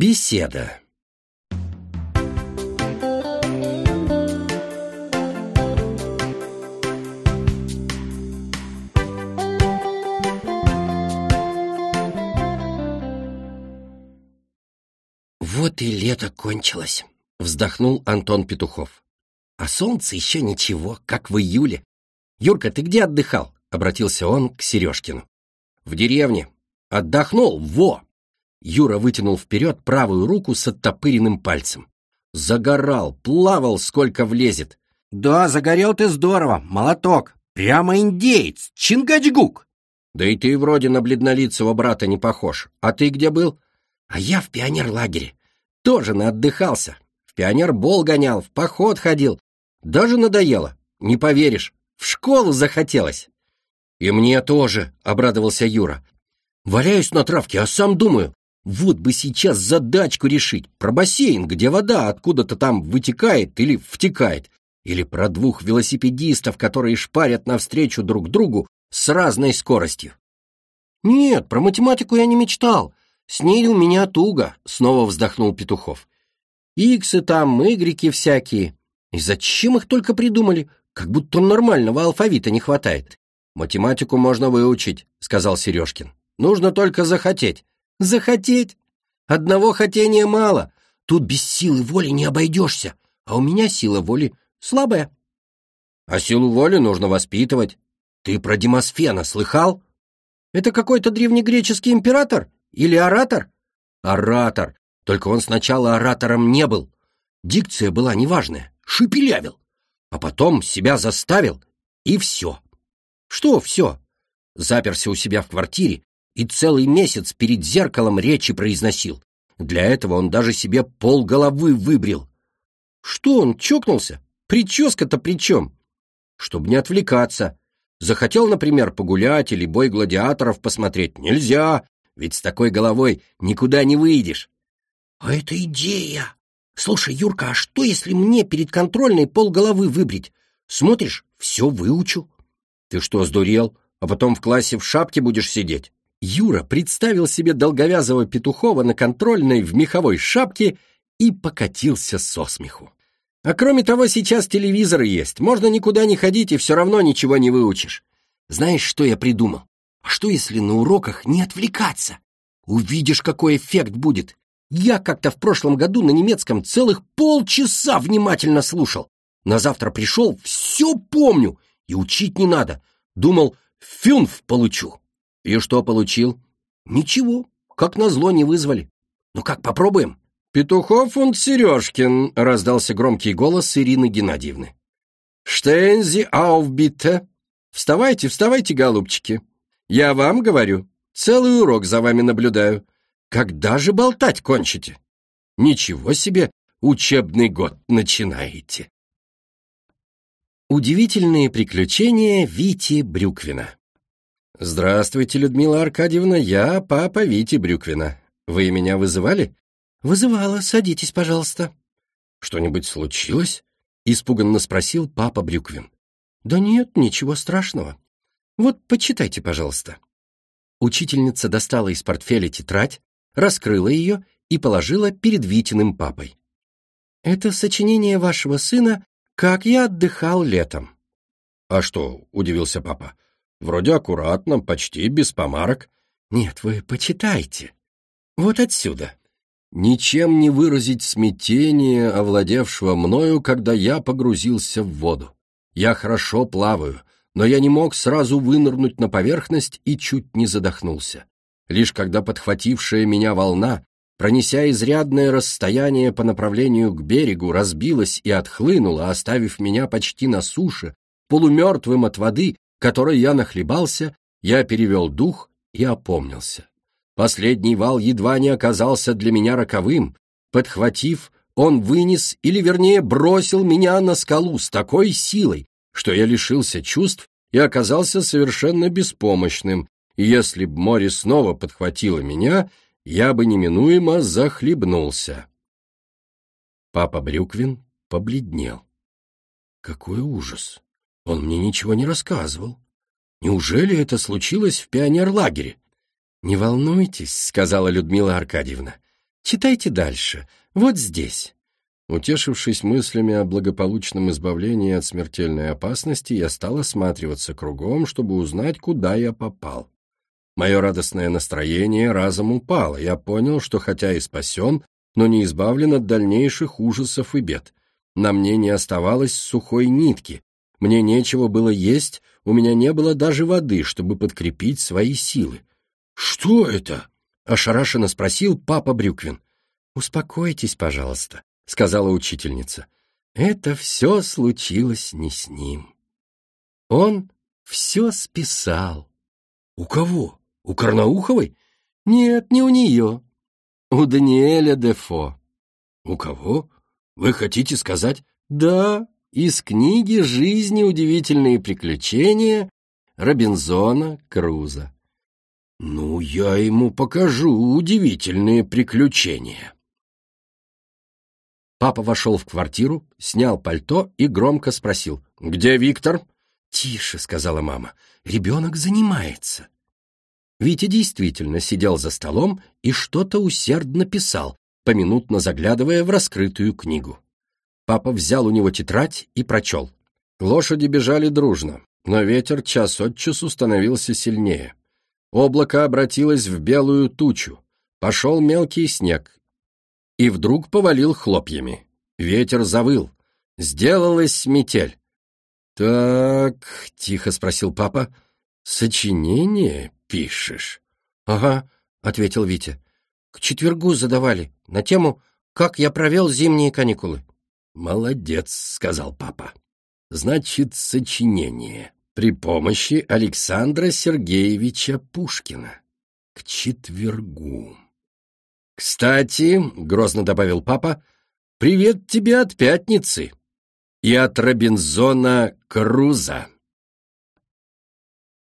Беседа. Вот и лето кончилось, вздохнул Антон Петухов. А солнце еще ничего, как в июле. Юрка, ты где отдыхал? Обратился он к Сережкину. В деревне. Отдохнул, во! Юра вытянул вперед правую руку с оттопыренным пальцем. Загорал, плавал, сколько влезет. Да, загорел ты здорово, молоток. Прямо индеец, Чингачгук. Да и ты вроде на бледнолицего брата не похож. А ты где был? А я в пионерлагере. Тоже наотдыхался. В пионербол гонял, в поход ходил. Даже надоело. Не поверишь, в школу захотелось. И мне тоже, обрадовался Юра. Валяюсь на травке, а сам думаю, вот бы сейчас задачку решить про бассейн, где вода откуда-то там вытекает или втекает, или про двух велосипедистов, которые шпарят навстречу друг другу с разной скоростью. Нет, про математику я не мечтал. С ней у меня туго, снова вздохнул Петухов. Иксы там, игреки всякие. И зачем их только придумали? Как будто нормального алфавита не хватает. Математику можно выучить, сказал Сережкин. Нужно только захотеть. Захотеть? Одного хотения мало. Тут без силы воли не обойдешься, а у меня сила воли слабая. А силу воли нужно воспитывать. Ты про Демосфена слыхал? Это какой-то древнегреческий император? Или оратор? Оратор. Только он сначала оратором не был. Дикция была неважная, шепелявил. А потом себя заставил, и все. Что все? Заперся у себя в квартире, и целый месяц перед зеркалом речи произносил. Для этого он даже себе полголовы выбрил. Что он, чокнулся? Прическа-то при чем? Чтобы не отвлекаться. Захотел, например, погулять или бой гладиаторов посмотреть. Нельзя, ведь с такой головой никуда не выйдешь. А это идея! Слушай, Юрка, а что, если мне перед контрольной полголовы выбрить? Смотришь, все выучу. Ты что, сдурел? А потом в классе в шапке будешь сидеть? Юра представил себе долговязого Петухова на контрольной в меховой шапке и покатился со смеху. А кроме того, сейчас телевизоры есть, можно никуда не ходить и все равно ничего не выучишь. Знаешь, что я придумал? А что, если на уроках не отвлекаться? Увидишь, какой эффект будет. Я как-то в прошлом году на немецком целых полчаса внимательно слушал. На завтра пришел, все помню, и учить не надо. Думал, фюнф получу. И что получил? Ничего, как назло не вызвали. Ну как, попробуем? Петухов und Сережкин, раздался громкий голос Ирины Геннадьевны. Штейнзи ауфбитте. Вставайте, вставайте, голубчики. Я вам говорю, целый урок за вами наблюдаю. Когда же болтать кончите? Ничего себе, учебный год начинаете. Удивительные приключения Вити Брюквина «Здравствуйте, Людмила Аркадьевна, я папа Вити Брюквина. Вы меня вызывали?» «Вызывала, садитесь, пожалуйста». «Что-нибудь случилось?» — испуганно спросил папа Брюквин. «Да нет, ничего страшного. Вот почитайте, пожалуйста». Учительница достала из портфеля тетрадь, раскрыла ее и положила перед Витиным папой. «Это сочинение вашего сына «Как я отдыхал летом». «А что?» — удивился папа. Вроде аккуратно, почти без помарок. Нет, вы почитайте. Вот отсюда. Ничем не выразить смятение, овладевшего мною, когда я погрузился в воду. Я хорошо плаваю, но я не мог сразу вынырнуть на поверхность и чуть не задохнулся. Лишь когда подхватившая меня волна, пронеся изрядное расстояние по направлению к берегу, разбилась и отхлынула, оставив меня почти на суше, полумертвым от воды, которой я нахлебался, я перевел дух и опомнился. Последний вал едва не оказался для меня роковым. Подхватив, он вынес, или вернее бросил меня на скалу с такой силой, что я лишился чувств и оказался совершенно беспомощным, и если б море снова подхватило меня, я бы неминуемо захлебнулся. Папа Брюквин побледнел. Какой ужас! Он мне ничего не рассказывал. Неужели это случилось в пионерлагере? «Не волнуйтесь», — сказала Людмила Аркадьевна. Читайте дальше, вот здесь». Утешившись мыслями о благополучном избавлении от смертельной опасности, я стал осматриваться кругом, чтобы узнать, куда я попал. Мое радостное настроение разом упало, я понял, что хотя и спасен, но не избавлен от дальнейших ужасов и бед. На мне не оставалось сухой нитки, мне нечего было есть, у меня не было даже воды, чтобы подкрепить свои силы. «Что это?» — ошарашенно спросил папа Брюквин. «Успокойтесь, пожалуйста», — сказала учительница. «Это все случилось не с ним. Он все списал». «У кого? У Карнауховой?» «Нет, не у нее. У Даниэля Дефо». «У кого? Вы хотите сказать?» «Да, из книги «Жизни удивительные приключения» Робинзона Круза. «Ну, я ему покажу удивительные приключения». Папа вошел в квартиру, снял пальто и громко спросил. «Где Виктор?» «Тише», — сказала мама, — «ребенок занимается». Витя действительно сидел за столом и что-то усердно писал, поминутно заглядывая в раскрытую книгу. Папа взял у него тетрадь и прочел. Лошади бежали дружно, но ветер час от часу становился сильнее. Облако обратилось в белую тучу, пошел мелкий снег, и вдруг повалил хлопьями. Ветер завыл, сделалась метель. «Так», — тихо спросил папа, — «сочинение пишешь?» «Ага», — ответил Витя. «К четвергу задавали, на тему «Как я провел зимние каникулы». «Молодец», — сказал папа. «Значит, сочинение при помощи Александра Сергеевича Пушкина. К четвергу». «Кстати», — грозно добавил папа, — «привет тебе от пятницы и от Робинзона Круза».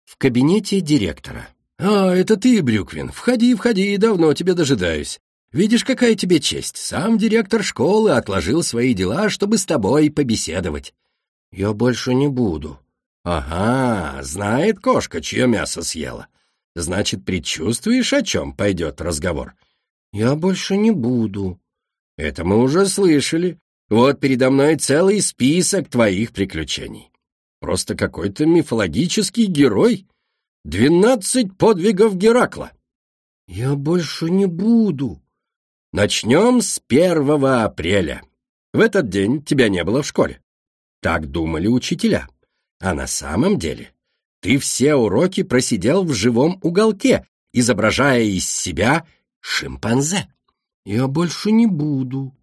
В кабинете директора. «А, это ты, Брюквин. Входи, входи, давно тебе дожидаюсь. Видишь, какая тебе честь. Сам директор школы отложил свои дела, чтобы с тобой побеседовать. Я больше не буду. Ага, знает кошка, чье мясо съела. Значит, предчувствуешь, о чем пойдет разговор? Я больше не буду. Это мы уже слышали. Вот передо мной целый список твоих приключений. Просто какой-то мифологический герой. Двенадцать подвигов Геракла. Я больше не буду. Начнем с первого апреля. В этот день тебя не было в школе. Так думали учителя. А на самом деле ты все уроки просидел в живом уголке, изображая из себя шимпанзе. Я больше не буду.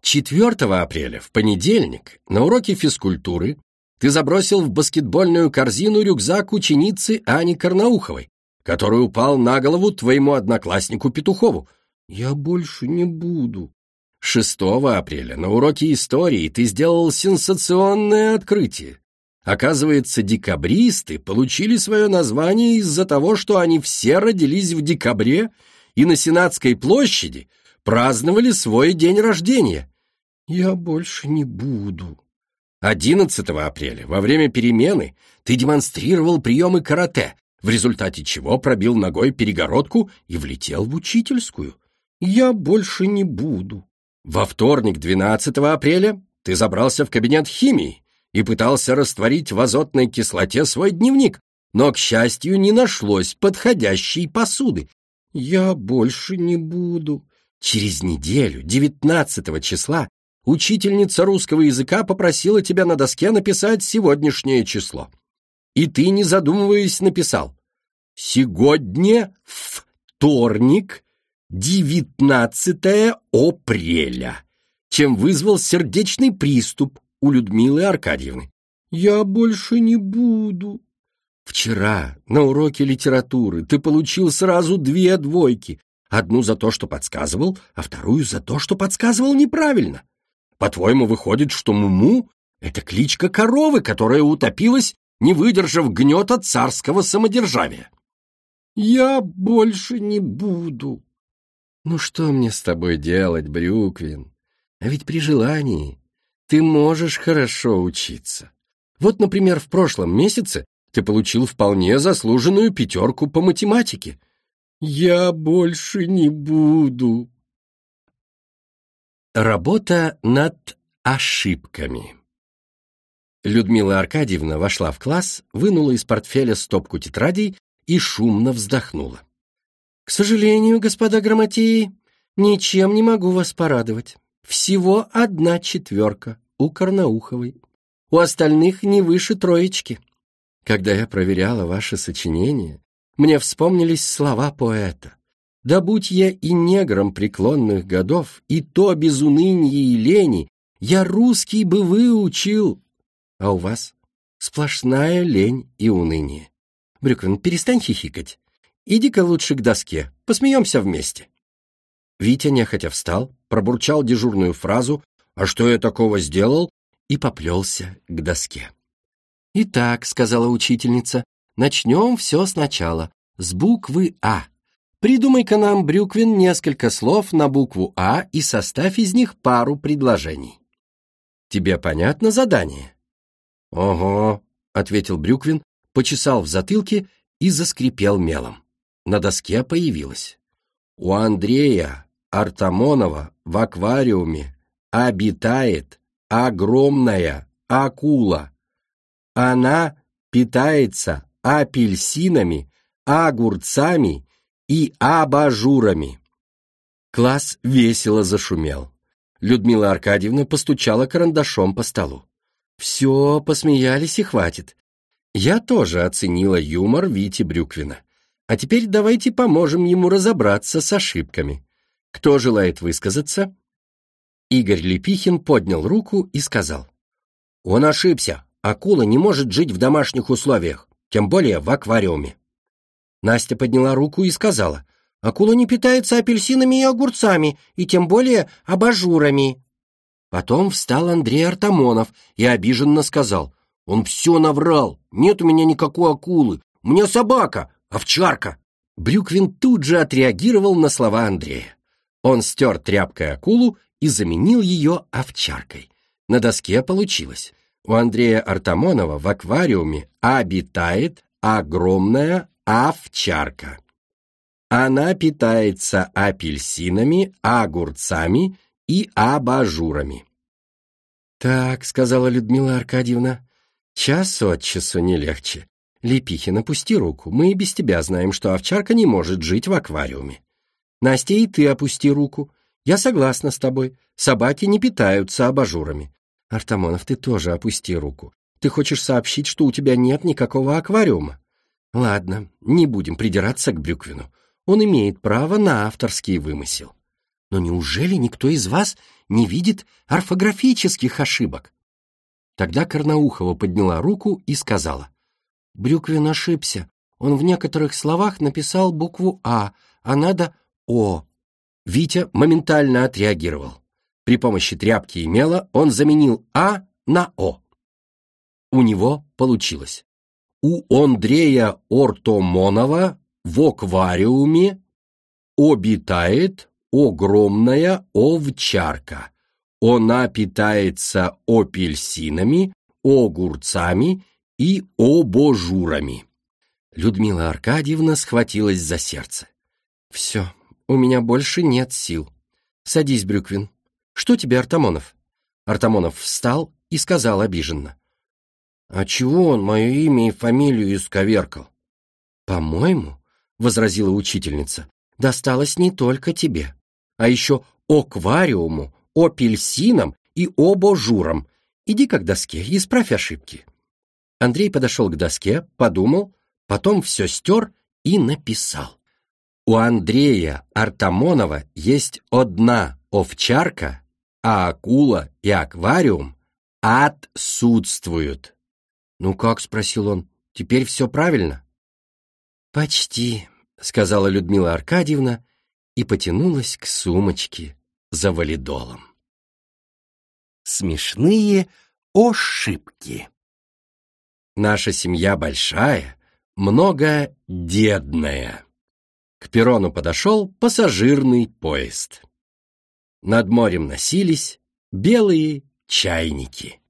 4 апреля, в понедельник, на уроке физкультуры ты забросил в баскетбольную корзину рюкзак ученицы Ани Карнауховой, который упал на голову твоему однокласснику Петухову, я больше не буду. 6 апреля на уроке истории ты сделал сенсационное открытие. Оказывается, декабристы получили свое название из-за того, что они все родились в декабре и на Сенатской площади праздновали свой день рождения. Я больше не буду. 11 апреля, во время перемены, ты демонстрировал приемы карате, в результате чего пробил ногой перегородку и влетел в учительскую. Я больше не буду. Во вторник, 12 апреля, ты забрался в кабинет химии и пытался растворить в азотной кислоте свой дневник, но, к счастью, не нашлось подходящей посуды. Я больше не буду. Через неделю, 19 числа, учительница русского языка попросила тебя на доске написать сегодняшнее число. И ты, не задумываясь, написал «Сегодня вторник, 19 апреля, чем вызвал сердечный приступ у Людмилы Аркадьевны. «Я больше не буду». Вчера на уроке литературы ты получил сразу две двойки. Одну за то, что подсказывал, а вторую за то, что подсказывал неправильно. По-твоему, выходит, что Муму — это кличка коровы, которая утопилась, не выдержав гнета царского самодержавия. «Я больше не буду», «Ну что мне с тобой делать, Брюквин? А ведь при желании ты можешь хорошо учиться. Вот, например, в прошлом месяце ты получил вполне заслуженную пятерку по математике. Я больше не буду». Работа над ошибками. Людмила Аркадьевна вошла в класс, вынула из портфеля стопку тетрадей и шумно вздохнула. «К сожалению, господа грамотеи, ничем не могу вас порадовать. Всего одна четверка у Корнауховой. У остальных не выше троечки. Когда я проверяла ваше сочинение, мне вспомнились слова поэта. Да будь я и негром преклонных годов, и то без уныния и лени, я русский бы выучил. А у вас сплошная лень и уныние. Брюквин, перестань хихикать. Иди-ка лучше к доске, посмеемся вместе. Витя нехотя встал, пробурчал дежурную фразу «А что я такого сделал?» и поплелся к доске. «Итак», — сказала учительница, — «начнем все сначала, с буквы «А». Придумай-ка нам, Брюквин, несколько слов на букву «А» и составь из них пару предложений. Тебе понятно задание? Ого, ответил Брюквин, почесал в затылке и заскрипел мелом. На доске появилось. У Андрея Артамонова в аквариуме обитает огромная акула. Она питается апельсинами, огурцами и абажурами. Класс весело зашумел. Людмила Аркадьевна постучала карандашом по столу. «Все, посмеялись и хватит. Я тоже оценила юмор Вити Брюквина. А теперь давайте поможем ему разобраться с ошибками. Кто желает высказаться?» Игорь Лепихин поднял руку и сказал. «Он ошибся. Акула не может жить в домашних условиях, тем более в аквариуме». Настя подняла руку и сказала, «Акула не питается апельсинами и огурцами, и тем более абажурами». Потом встал Андрей Артамонов и обиженно сказал, «Он все наврал, нет у меня никакой акулы, у меня собака, овчарка». Брюквин тут же отреагировал на слова Андрея. Он стер тряпкой акулу и заменил ее овчаркой. На доске получилось. У Андрея Артамонова в аквариуме обитает огромная овчарка. Она питается апельсинами, огурцами и абажурами. «Так», — сказала Людмила Аркадьевна, — «час от часу не легче. Лепихин, опусти руку, мы и без тебя знаем, что овчарка не может жить в аквариуме. Настя, и ты опусти руку. Я согласна с тобой, собаки не питаются абажурами. Артамонов, ты тоже опусти руку. Ты хочешь сообщить, что у тебя нет никакого аквариума? Ладно, не будем придираться к Брюквину. Он имеет право на авторский вымысел. Но неужели никто из вас не видит орфографических ошибок? Тогда Карнаухова подняла руку и сказала. Брюквин ошибся. Он в некоторых словах написал букву «А», а надо «О». Витя моментально отреагировал. При помощи тряпки и мела он заменил «А» на «О». У него получилось у Андрея Ортомонова в аквариуме обитает огромная овчарка. Она питается апельсинами, огурцами и обожурами. Людмила Аркадьевна схватилась за сердце. «Все, у меня больше нет сил. Садись, Брюквин. Что тебе, Артамонов?» Артамонов встал и сказал обиженно. «А чего он мое имя и фамилию исковеркал?» «По-моему, — возразила учительница, — досталось не только тебе, а еще аквариуму, апельсинам и обожурам. Иди-ка к доске, исправь ошибки». Андрей подошел к доске, подумал, потом все стер и написал. У Андрея Артамонова есть одна овчарка, а акула и аквариум отсутствуют. «Ну как?» — спросил он. «Теперь все правильно?» «Почти», — сказала Людмила Аркадьевна и потянулась к сумочке за валидолом. Смешные ошибки. Наша семья большая, многодедная. К перрону подошел пассажирный поезд. Над морем носились белые чайники.